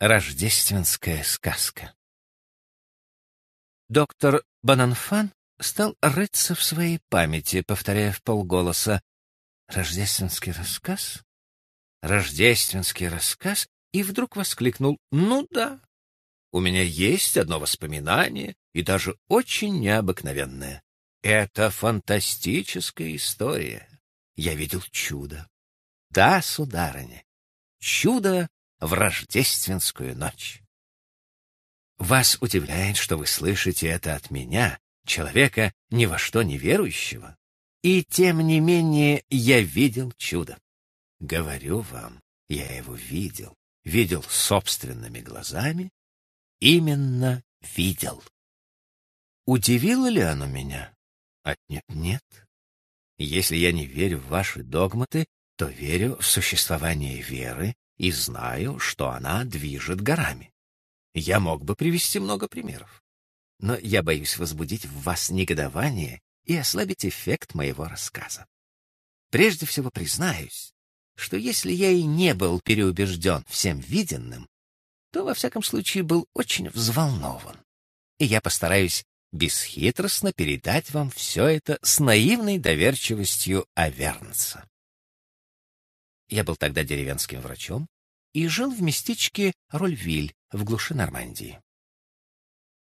Рождественская сказка. Доктор Бананфан стал рыться в своей памяти, повторяя в полголоса «Рождественский рассказ? Рождественский рассказ?» и вдруг воскликнул «Ну да, у меня есть одно воспоминание, и даже очень необыкновенное. Это фантастическая история. Я видел чудо. Да, сударыня, чудо в рождественскую ночь. Вас удивляет, что вы слышите это от меня, человека ни во что не верующего? И тем не менее я видел чудо. Говорю вам, я его видел, видел собственными глазами, именно видел. Удивило ли оно меня? Отнюдь нет. Если я не верю в ваши догматы, то верю в существование веры и знаю, что она движет горами. Я мог бы привести много примеров. Но я боюсь возбудить в вас негодование и ослабить эффект моего рассказа. Прежде всего признаюсь, что если я и не был переубежден всем виденным, то, во всяком случае, был очень взволнован. И я постараюсь бесхитростно передать вам все это с наивной доверчивостью Авернца. Я был тогда деревенским врачом и жил в местечке Рольвиль в глуши Нормандии.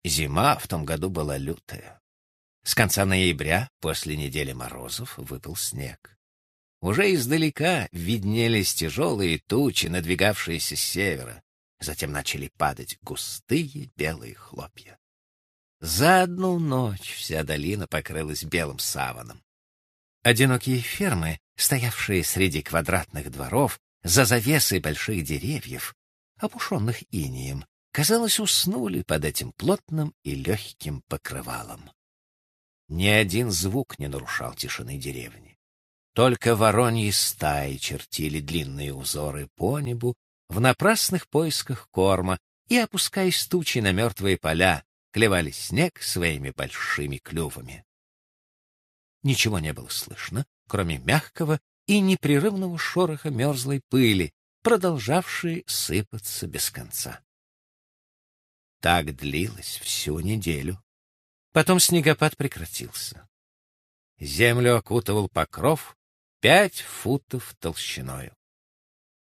Зима в том году была лютая. С конца ноября, после недели морозов, выпал снег. Уже издалека виднелись тяжелые тучи, надвигавшиеся с севера. Затем начали падать густые белые хлопья. За одну ночь вся долина покрылась белым саваном. Одинокие фермы, стоявшие среди квадратных дворов, за завесой больших деревьев, опушенных инием, казалось, уснули под этим плотным и легким покрывалом. Ни один звук не нарушал тишины деревни. Только вороньи стаи чертили длинные узоры по небу в напрасных поисках корма и, опускаясь тучи на мертвые поля, клевали снег своими большими клювами. Ничего не было слышно, кроме мягкого и непрерывного шороха мерзлой пыли, продолжавшей сыпаться без конца. Так длилось всю неделю. Потом снегопад прекратился. Землю окутывал покров пять футов толщиною.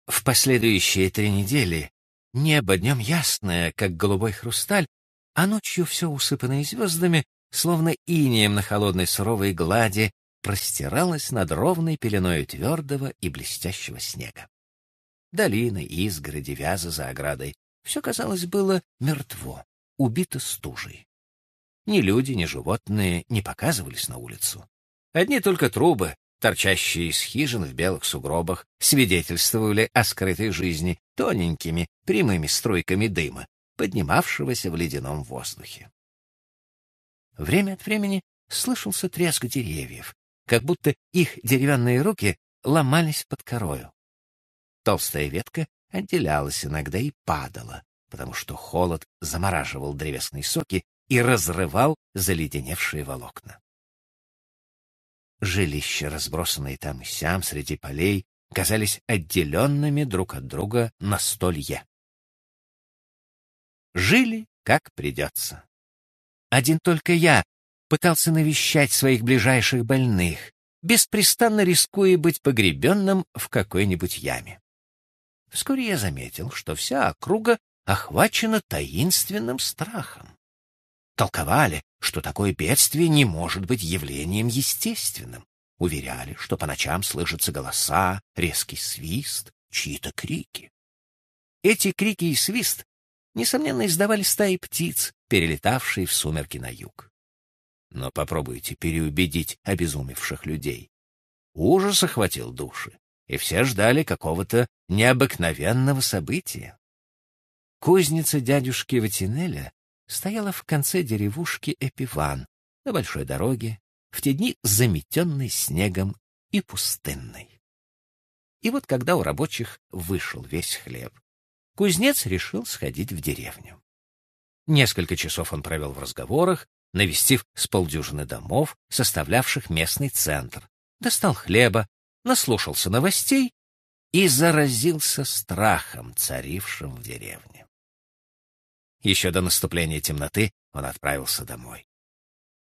В последующие три недели небо днем ясное, как голубой хрусталь, а ночью все усыпанное звездами, словно инеем на холодной суровой глади, простиралось над ровной пеленой твердого и блестящего снега. Долины, изгороди, вязы за оградой — все, казалось, было мертво, убито стужей. Ни люди, ни животные не показывались на улицу. Одни только трубы, торчащие из хижин в белых сугробах, свидетельствовали о скрытой жизни тоненькими, прямыми струйками дыма, поднимавшегося в ледяном воздухе. Время от времени слышался треск деревьев, как будто их деревянные руки ломались под корою. Толстая ветка отделялась иногда и падала, потому что холод замораживал древесные соки и разрывал заледеневшие волокна. Жилища, разбросанные там и сям среди полей, казались отделенными друг от друга на столье. Жили, как придется. Один только я пытался навещать своих ближайших больных, беспрестанно рискуя быть погребенным в какой-нибудь яме. Вскоре я заметил, что вся округа охвачена таинственным страхом. Толковали, что такое бедствие не может быть явлением естественным. Уверяли, что по ночам слышатся голоса, резкий свист, чьи-то крики. Эти крики и свист, несомненно, издавали стаи птиц, перелетавшие в сумерки на юг. Но попробуйте переубедить обезумевших людей. Ужас охватил души, и все ждали какого-то необыкновенного события. Кузница дядюшки Ватинеля стояла в конце деревушки Эпиван, на большой дороге, в те дни заметенной снегом и пустынной. И вот когда у рабочих вышел весь хлеб, кузнец решил сходить в деревню. Несколько часов он провел в разговорах, навестив с полдюжины домов, составлявших местный центр, достал хлеба, наслушался новостей и заразился страхом, царившим в деревне. Еще до наступления темноты он отправился домой.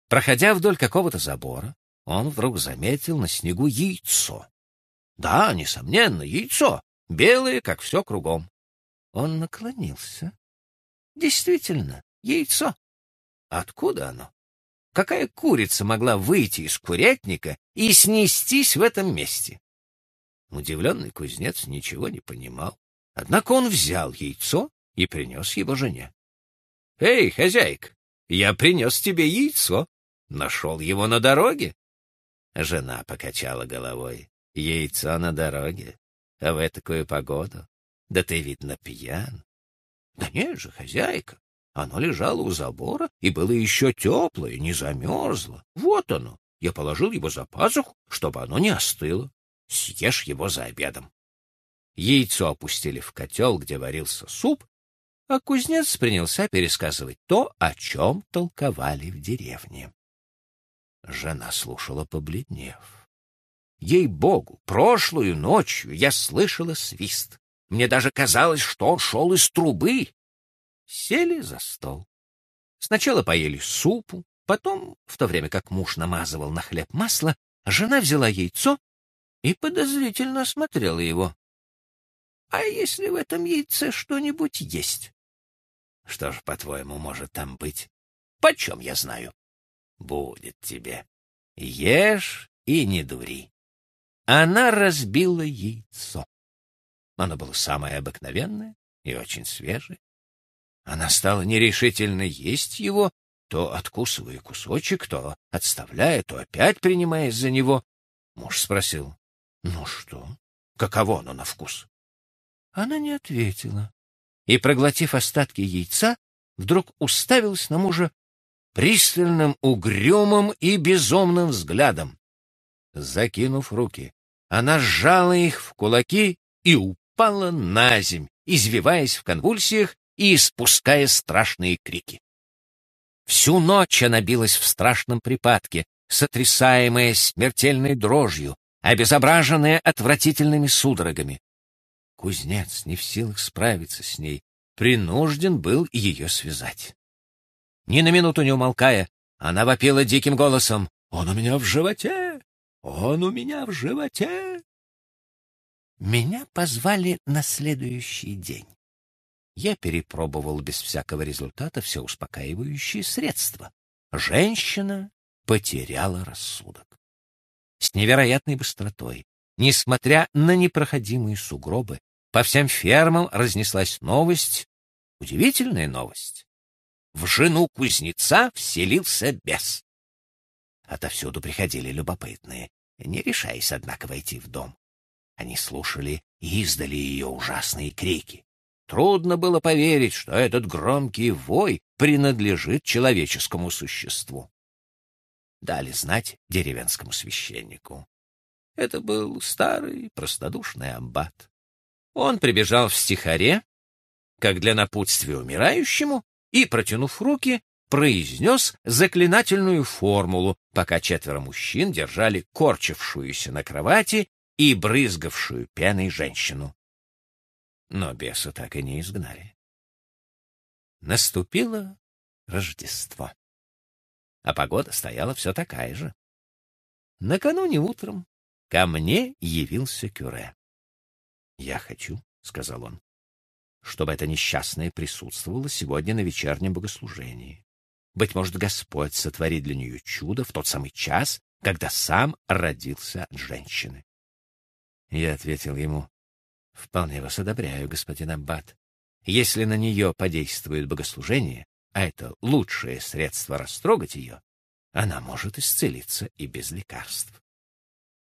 Проходя вдоль какого-то забора, он вдруг заметил на снегу яйцо. Да, несомненно, яйцо, белое, как все кругом. Он наклонился. Действительно, яйцо. Откуда оно? Какая курица могла выйти из курятника и снестись в этом месте? Удивленный кузнец ничего не понимал. Однако он взял яйцо и принес его жене. — Эй, хозяйка, я принес тебе яйцо. Нашел его на дороге. Жена покачала головой. — Яйцо на дороге? А в такую погоду? Да ты, видно, пьян. — Да нет же, хозяйка, оно лежало у забора и было еще теплое, не замерзло. Вот оно. Я положил его за пазуху, чтобы оно не остыло. Съешь его за обедом. Яйцо опустили в котел, где варился суп, а кузнец принялся пересказывать то, о чем толковали в деревне. Жена слушала, побледнев. Ей-богу, прошлую ночью я слышала свист. Мне даже казалось, что он шел из трубы. Сели за стол. Сначала поели супу, потом, в то время как муж намазывал на хлеб масло, жена взяла яйцо и подозрительно осмотрела его. — А если в этом яйце что-нибудь есть? — Что ж, по-твоему, может там быть? — Почем я знаю? — Будет тебе. Ешь и не дури. Она разбила яйцо. Оно было самое обыкновенное и очень свежее. Она стала нерешительно есть его, то откусывая кусочек, то отставляя, то опять принимаясь за него. Муж спросил, «Ну что, каково оно на вкус?» Она не ответила и, проглотив остатки яйца, вдруг уставилась на мужа пристальным, угрюмым и безумным взглядом. Закинув руки, она сжала их в кулаки и упала на земь, извиваясь в конвульсиях и испуская страшные крики. Всю ночь она билась в страшном припадке, сотрясаемая смертельной дрожью, обезображенная отвратительными судорогами. Кузнец, не в силах справиться с ней, принужден был ее связать. Ни на минуту не умолкая, она вопила диким голосом «Он у меня в животе! Он у меня в животе!» Меня позвали на следующий день я перепробовал без всякого результата все успокаивающие средства. Женщина потеряла рассудок. С невероятной быстротой, несмотря на непроходимые сугробы, по всем фермам разнеслась новость, удивительная новость. В жену кузнеца вселился бес. Отовсюду приходили любопытные, не решаясь, однако, войти в дом. Они слушали и издали ее ужасные крики. Трудно было поверить, что этот громкий вой принадлежит человеческому существу. Дали знать деревенскому священнику. Это был старый простодушный аббат. Он прибежал в стихаре, как для напутствия умирающему, и, протянув руки, произнес заклинательную формулу, пока четверо мужчин держали корчившуюся на кровати и брызгавшую пеной женщину но беса так и не изгнали. Наступило Рождество, а погода стояла все такая же. Накануне утром ко мне явился Кюре. «Я хочу», — сказал он, — «чтобы это несчастное присутствовало сегодня на вечернем богослужении. Быть может, Господь сотворит для нее чудо в тот самый час, когда сам родился от женщины». Я ответил ему, Вполне вас одобряю, господин Аббат. Если на нее подействует богослужение, а это лучшее средство растрогать ее, она может исцелиться и без лекарств.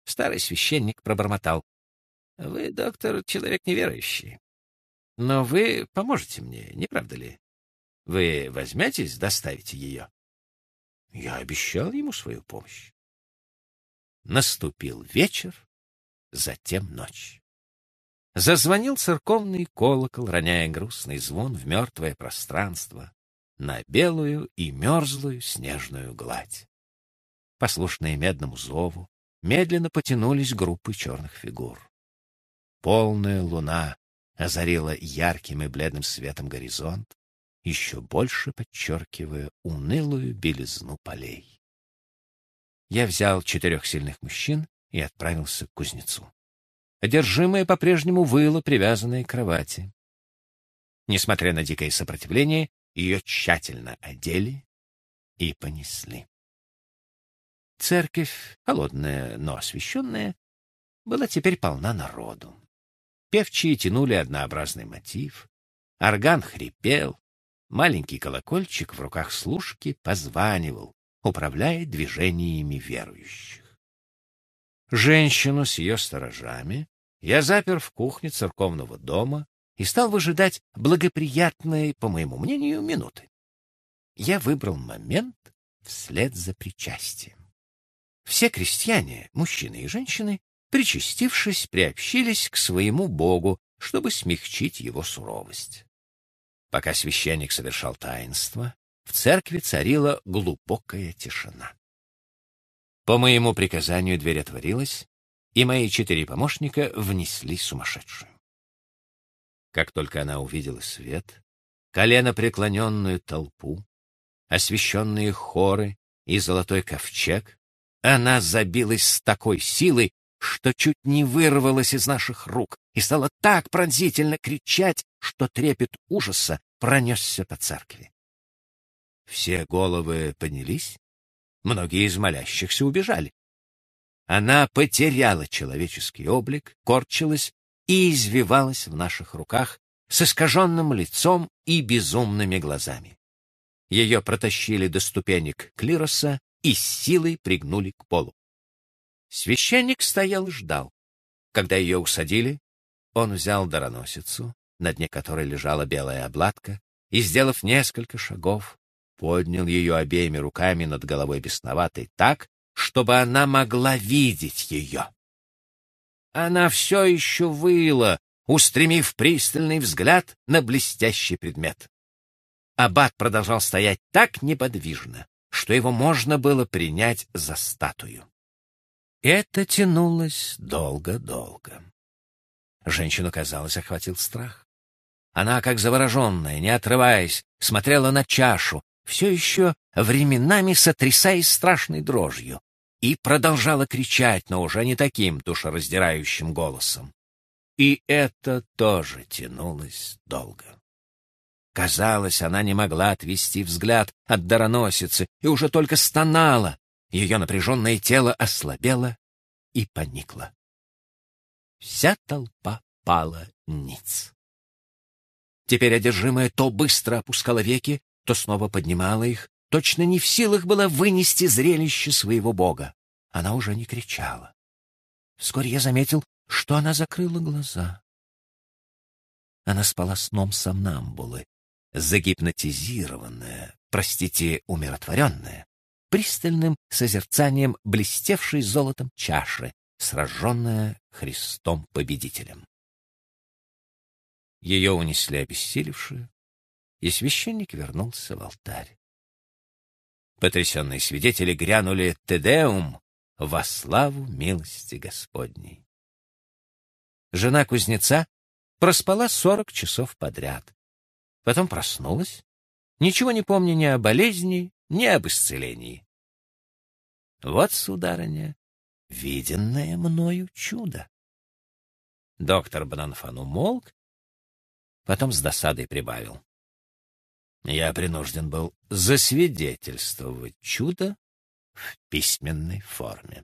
Старый священник пробормотал. — Вы, доктор, человек неверующий. Но вы поможете мне, не правда ли? Вы возьметесь доставить ее? Я обещал ему свою помощь. Наступил вечер, затем ночь. Зазвонил церковный колокол, роняя грустный звон в мертвое пространство, на белую и мерзлую снежную гладь. Послушные медному зову, медленно потянулись группы черных фигур. Полная луна озарила ярким и бледным светом горизонт, еще больше подчеркивая унылую белизну полей. Я взял четырех сильных мужчин и отправился к кузнецу. Одержимая по-прежнему выла, привязанная к кровати. Несмотря на дикое сопротивление, ее тщательно одели и понесли. Церковь, холодная, но освещенная, была теперь полна народу. Певчие тянули однообразный мотив, орган хрипел, маленький колокольчик в руках служки позванивал, управляя движениями верующих. Женщину с ее сторожами я запер в кухне церковного дома и стал выжидать благоприятные, по моему мнению, минуты. Я выбрал момент вслед за причастием. Все крестьяне, мужчины и женщины, причастившись, приобщились к своему богу, чтобы смягчить его суровость. Пока священник совершал таинство, в церкви царила глубокая тишина. По моему приказанию дверь отворилась, и мои четыре помощника внесли сумасшедшую. Как только она увидела свет, колено преклоненную толпу, освещенные хоры и золотой ковчег, она забилась с такой силой, что чуть не вырвалась из наших рук и стала так пронзительно кричать, что трепет ужаса пронесся по церкви. Все головы поднялись, Многие из молящихся убежали. Она потеряла человеческий облик, корчилась и извивалась в наших руках с искаженным лицом и безумными глазами. Ее протащили до ступенек клироса и с силой пригнули к полу. Священник стоял и ждал. Когда ее усадили, он взял дароносицу, на дне которой лежала белая обладка, и, сделав несколько шагов, поднял ее обеими руками над головой бесноватой так, чтобы она могла видеть ее. Она все еще выла, устремив пристальный взгляд на блестящий предмет. Аббат продолжал стоять так неподвижно, что его можно было принять за статую. Это тянулось долго-долго. Женщину, казалось, охватил страх. Она, как завороженная, не отрываясь, смотрела на чашу, все еще временами сотрясаясь страшной дрожью, и продолжала кричать, но уже не таким душераздирающим голосом. И это тоже тянулось долго. Казалось, она не могла отвести взгляд от дароносицы и уже только стонала. Ее напряженное тело ослабело и поникло. Вся толпа пала ниц. Теперь одержимая то быстро опускала веки, то снова поднимала их, точно не в силах была вынести зрелище своего бога. Она уже не кричала. Вскоре я заметил, что она закрыла глаза. Она спала сном сомнамбулы, загипнотизированная, простите, умиротворенная, пристальным созерцанием блестевшей золотом чаши, сраженная Христом-победителем. Ее унесли обессилевшую, и священник вернулся в алтарь. Потрясенные свидетели грянули «Тедеум» во славу милости Господней. Жена кузнеца проспала сорок часов подряд. Потом проснулась, ничего не помня ни о болезни, ни об исцелении. Вот, сударыня, виденное мною чудо. Доктор Бананфан умолк, потом с досадой прибавил я принужден был засвидетельствовать чудо в письменной форме.